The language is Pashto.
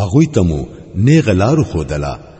هغوی ته مو نیغلار خودله